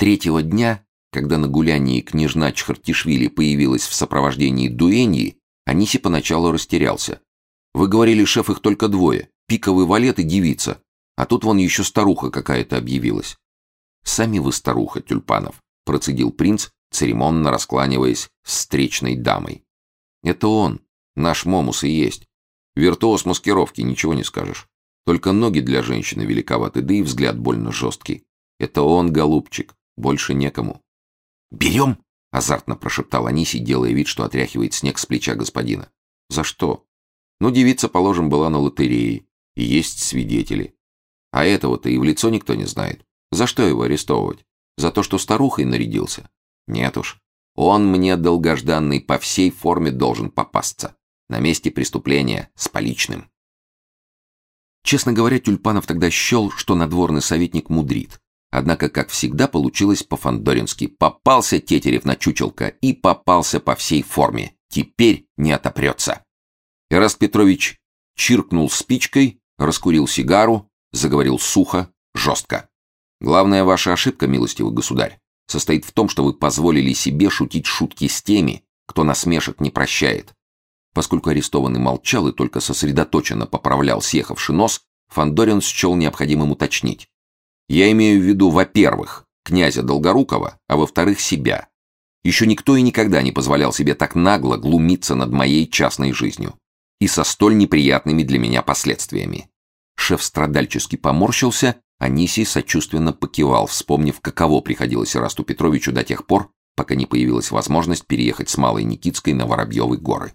Третьего дня, когда на гулянии княжна Чхартишвили появилась в сопровождении дуэньи, Аниси поначалу растерялся. «Вы говорили, шеф, их только двое. Пиковый валет и девица. А тут вон еще старуха какая-то объявилась». «Сами вы старуха, Тюльпанов», — процедил принц, церемонно раскланиваясь с встречной дамой. «Это он, наш Момус и есть. Виртуоз маскировки, ничего не скажешь. Только ноги для женщины великоваты, да и взгляд больно жесткий. Это он, голубчик, больше некому. «Берем?» — азартно прошептал Аниси, делая вид, что отряхивает снег с плеча господина. «За что?» «Ну, девица, положим, была на лотерее, и есть свидетели. А этого-то и в лицо никто не знает. За что его арестовывать? За то, что старухой нарядился? Нет уж. Он мне долгожданный по всей форме должен попасться. На месте преступления, с поличным. Честно говоря, Тюльпанов тогда счел, что надворный советник мудрит. Однако, как всегда, получилось по-фандорински. Попался Тетерев на чучелка и попался по всей форме. Теперь не отопрется. Эраст Петрович чиркнул спичкой, раскурил сигару, заговорил сухо, жестко. Главная ваша ошибка, милостивый государь, состоит в том, что вы позволили себе шутить шутки с теми, кто насмешек не прощает. Поскольку арестованный молчал и только сосредоточенно поправлял съехавший нос, Фандорин счел необходимым уточнить. Я имею в виду, во-первых, князя Долгорукова, а во-вторых, себя. Еще никто и никогда не позволял себе так нагло глумиться над моей частной жизнью. И со столь неприятными для меня последствиями. Шеф страдальчески поморщился, а Нисий сочувственно покивал, вспомнив, каково приходилось Ирасту Петровичу до тех пор, пока не появилась возможность переехать с Малой Никитской на Воробьевы горы.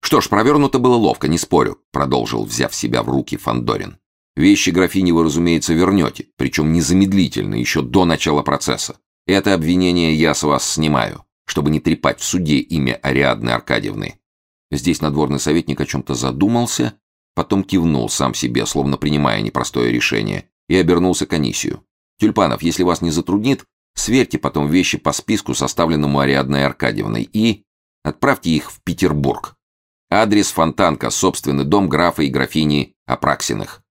«Что ж, провернуто было ловко, не спорю», — продолжил, взяв себя в руки Фандорин. «Вещи графини вы, разумеется, вернете, причем незамедлительно, еще до начала процесса. Это обвинение я с вас снимаю, чтобы не трепать в суде имя Ариадны Аркадьевны». Здесь надворный советник о чем-то задумался, потом кивнул сам себе, словно принимая непростое решение, и обернулся к Анисию. «Тюльпанов, если вас не затруднит, сверьте потом вещи по списку, составленному Ариадной Аркадьевной, и отправьте их в Петербург. Адрес Фонтанка, собственный дом графа и графини Апраксиных.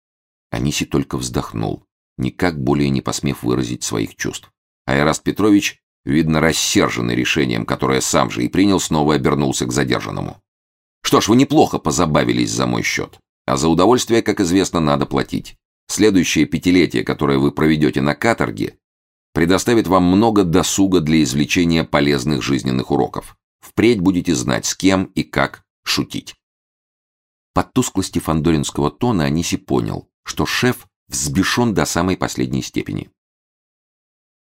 Аниси только вздохнул, никак более не посмев выразить своих чувств. Айраст Петрович, видно рассерженный решением, которое сам же и принял, снова обернулся к задержанному. «Что ж, вы неплохо позабавились за мой счет. А за удовольствие, как известно, надо платить. Следующее пятилетие, которое вы проведете на каторге, предоставит вам много досуга для извлечения полезных жизненных уроков. Впредь будете знать, с кем и как шутить. Под тусклости фандоринского тона Аниси понял, что шеф взбешен до самой последней степени.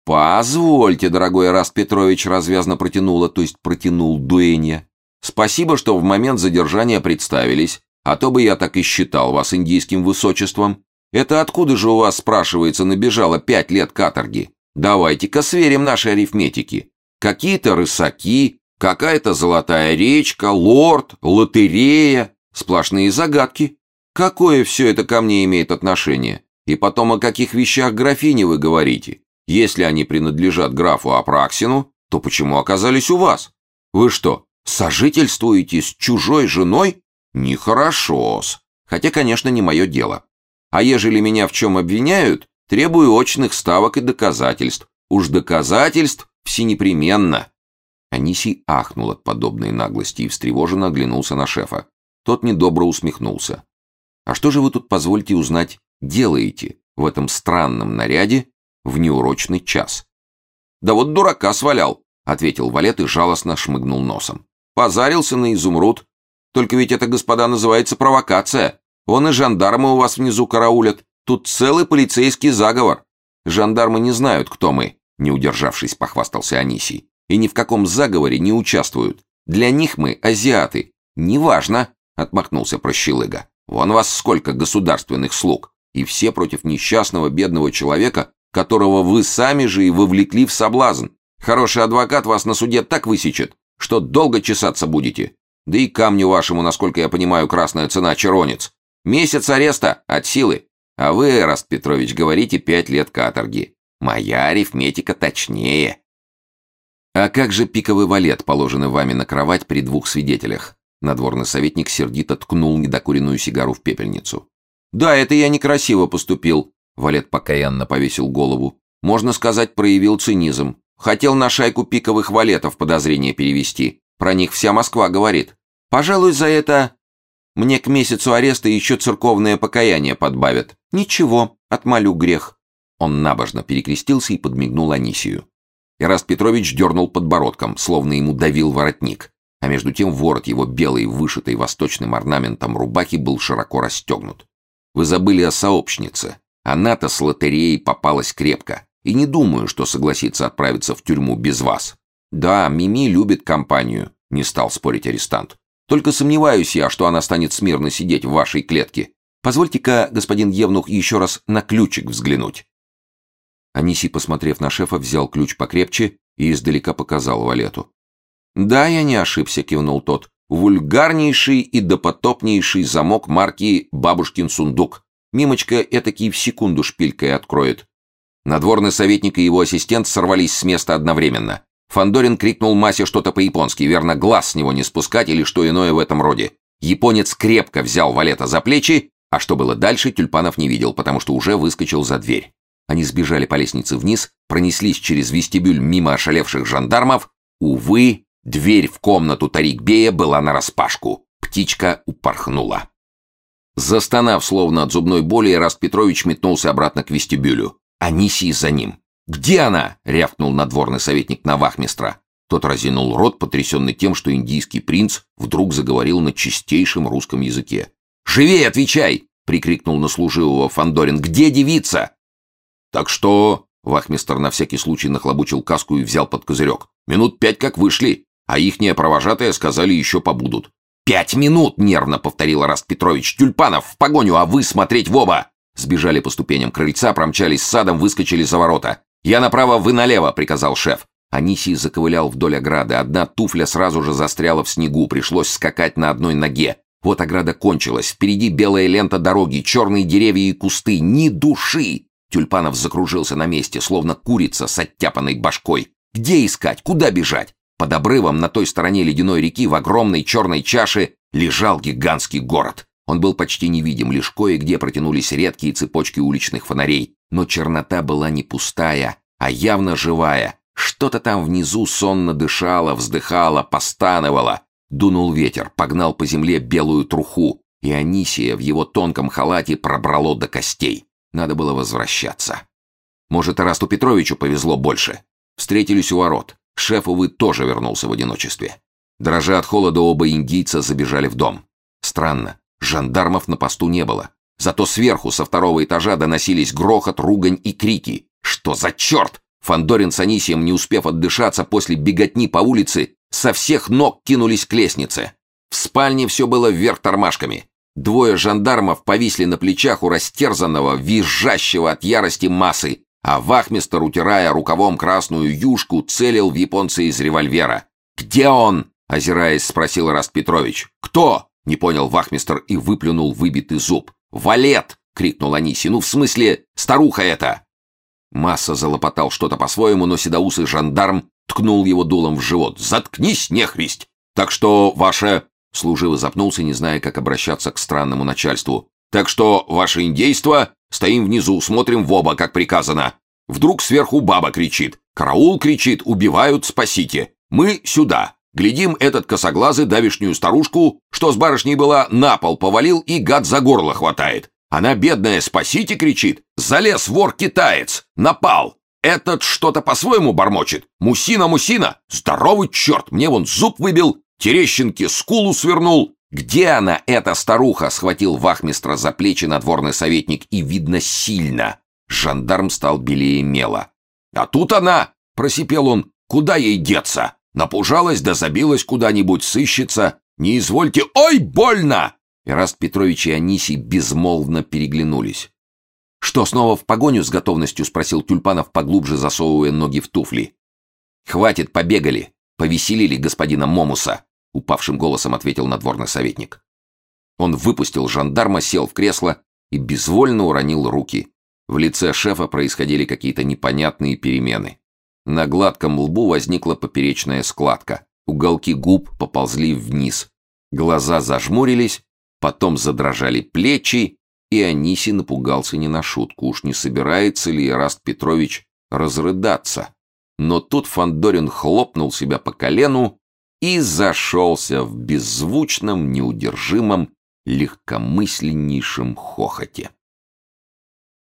«Позвольте, дорогой Раст Петрович», — развязно протянула, то есть протянул дуэнья. «Спасибо, что в момент задержания представились, а то бы я так и считал вас индийским высочеством. Это откуда же у вас, спрашивается, набежало пять лет каторги? Давайте-ка сверим наши арифметики. Какие-то рысаки, Какая-то золотая речка, лорд, лотерея, сплошные загадки. Какое все это ко мне имеет отношение? И потом, о каких вещах графини вы говорите? Если они принадлежат графу Апраксину, то почему оказались у вас? Вы что, сожительствуете с чужой женой? Нехорошо-с. Хотя, конечно, не мое дело. А ежели меня в чем обвиняют, требую очных ставок и доказательств. Уж доказательств всенепременно. Анисий ахнул от подобной наглости и встревоженно оглянулся на шефа. Тот недобро усмехнулся. «А что же вы тут, позвольте узнать, делаете в этом странном наряде в неурочный час?» «Да вот дурака свалял», — ответил Валет и жалостно шмыгнул носом. «Позарился на изумруд. Только ведь это, господа, называется провокация. Он и жандармы у вас внизу караулят. Тут целый полицейский заговор. Жандармы не знают, кто мы», — не удержавшись, похвастался Анисий и ни в каком заговоре не участвуют. Для них мы азиаты. Неважно, отмахнулся Прощелыга. Вон вас сколько государственных слуг, и все против несчастного бедного человека, которого вы сами же и вовлекли в соблазн. Хороший адвокат вас на суде так высечет, что долго чесаться будете. Да и камню вашему, насколько я понимаю, красная цена черонец. Месяц ареста от силы. А вы, Раст Петрович, говорите пять лет каторги. Моя арифметика точнее. «А как же пиковый валет, положенный вами на кровать при двух свидетелях?» Надворный советник сердито ткнул недокуренную сигару в пепельницу. «Да, это я некрасиво поступил», — валет покаянно повесил голову. Можно сказать, проявил цинизм. Хотел на шайку пиковых валетов подозрения перевести. Про них вся Москва говорит. Пожалуй, за это мне к месяцу ареста еще церковное покаяние подбавят. Ничего, отмолю грех. Он набожно перекрестился и подмигнул Анисию. Ираст Петрович дернул подбородком, словно ему давил воротник, а между тем ворот его белой, вышитой восточным орнаментом рубахи был широко расстегнут. Вы забыли о сообщнице. Она-то с лотереей попалась крепко, и не думаю, что согласится отправиться в тюрьму без вас. Да, Мими любит компанию, не стал спорить арестант. Только сомневаюсь я, что она станет смирно сидеть в вашей клетке. Позвольте-ка, господин Евнух, еще раз на ключик взглянуть. Анисий, посмотрев на шефа, взял ключ покрепче и издалека показал Валету. «Да, я не ошибся», — кивнул тот. «Вульгарнейший и допотопнейший замок марки «Бабушкин сундук». Мимочка этакий в секунду шпилькой откроет. Надворный советник и его ассистент сорвались с места одновременно. Фандорин крикнул Масе что-то по-японски, верно, глаз с него не спускать или что иное в этом роде. Японец крепко взял Валета за плечи, а что было дальше, Тюльпанов не видел, потому что уже выскочил за дверь. Они сбежали по лестнице вниз, пронеслись через вестибюль мимо ошалевших жандармов. Увы, дверь в комнату Тарикбея была нараспашку. Птичка упорхнула. Застонав, словно от зубной боли, Раст Петрович метнулся обратно к вестибюлю. Анисий за ним. «Где она?» — рявкнул надворный советник на вахмистра. Тот разинул рот, потрясенный тем, что индийский принц вдруг заговорил на чистейшем русском языке. «Живей, отвечай!» — прикрикнул на служивого Фандорин. «Где девица?» «Так что...» — вахмистр на всякий случай нахлобучил каску и взял под козырек. «Минут пять как вышли, а ихние провожатые сказали еще побудут». «Пять минут!» — нервно повторил Раст Петрович. «Тюльпанов, в погоню, а вы смотреть в оба!» Сбежали по ступеням крыльца, промчались садом, выскочили за ворота. «Я направо, вы налево!» — приказал шеф. Анисий заковылял вдоль ограды. Одна туфля сразу же застряла в снегу, пришлось скакать на одной ноге. Вот ограда кончилась, впереди белая лента дороги, черные деревья и кусты, ни души! Тюльпанов закружился на месте, словно курица с оттяпанной башкой. Где искать? Куда бежать? Под обрывом на той стороне ледяной реки в огромной черной чаше лежал гигантский город. Он был почти невидим, лишь кое-где протянулись редкие цепочки уличных фонарей. Но чернота была не пустая, а явно живая. Что-то там внизу сонно дышало, вздыхало, постановало. Дунул ветер, погнал по земле белую труху, и Анисия в его тонком халате пробрало до костей. Надо было возвращаться. Может, Расту Петровичу повезло больше. Встретились у ворот. Шеф, увы, тоже вернулся в одиночестве. Дрожа от холода, оба индийца забежали в дом. Странно, жандармов на посту не было. Зато сверху, со второго этажа, доносились грохот, ругань и крики. Что за черт? Фандорин с Анисием, не успев отдышаться после беготни по улице, со всех ног кинулись к лестнице. В спальне все было вверх тормашками. Двое жандармов повисли на плечах у растерзанного, визжащего от ярости массы, а вахмистер, утирая рукавом красную юшку, целил в японца из револьвера. «Где он?» — озираясь, спросил Раст Петрович. «Кто?» — не понял вахмистер и выплюнул выбитый зуб. «Валет!» — крикнул Аниси. «Ну, в смысле, старуха эта!» Масса залопотал что-то по-своему, но седоусый жандарм ткнул его дулом в живот. «Заткнись, нехристь! Так что, ваше...» Служивый запнулся, не зная, как обращаться к странному начальству. «Так что, ваше индейство, стоим внизу, смотрим в оба, как приказано. Вдруг сверху баба кричит. Караул кричит, убивают, спасите. Мы сюда. Глядим, этот косоглазый давишнюю старушку, что с барышней была, на пол повалил и гад за горло хватает. Она, бедная, спасите, кричит. Залез вор-китаец. Напал. Этот что-то по-своему бормочет. Мусина, мусина. Здоровый черт, мне вон зуб выбил, Терещенке скулу свернул. Где она, эта старуха? Схватил вахмистра за плечи надворный советник и, видно, сильно. Жандарм стал белее мела. А тут она, просипел он, куда ей деться? Напужалась да забилась куда-нибудь, сыщется. Не извольте... Ой, больно! Ираст Петрович и Анисий безмолвно переглянулись. «Что, снова в погоню с готовностью?» — спросил Тюльпанов, поглубже засовывая ноги в туфли. «Хватит, побегали. Повеселили господина Момуса. — упавшим голосом ответил надворный советник. Он выпустил жандарма, сел в кресло и безвольно уронил руки. В лице шефа происходили какие-то непонятные перемены. На гладком лбу возникла поперечная складка. Уголки губ поползли вниз. Глаза зажмурились, потом задрожали плечи, и Аниси напугался не на шутку. Уж не собирается ли Ираст Петрович разрыдаться. Но тут Фандорин хлопнул себя по колену и зашелся в беззвучном, неудержимом, легкомысленнейшем хохоте.